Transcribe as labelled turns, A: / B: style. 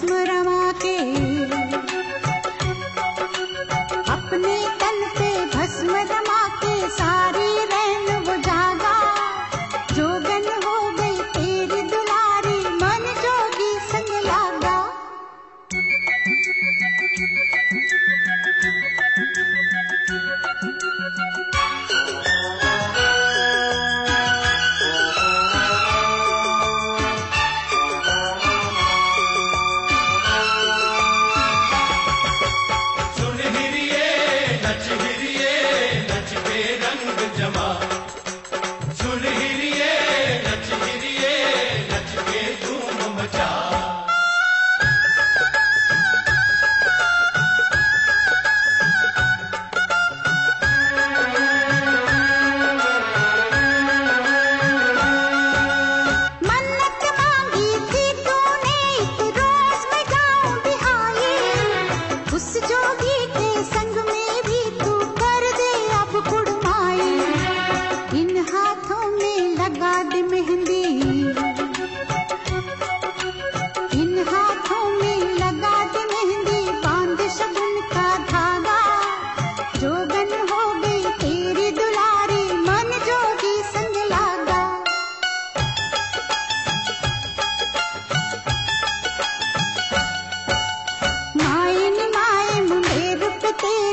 A: स्मरमा கொடுத்தேன்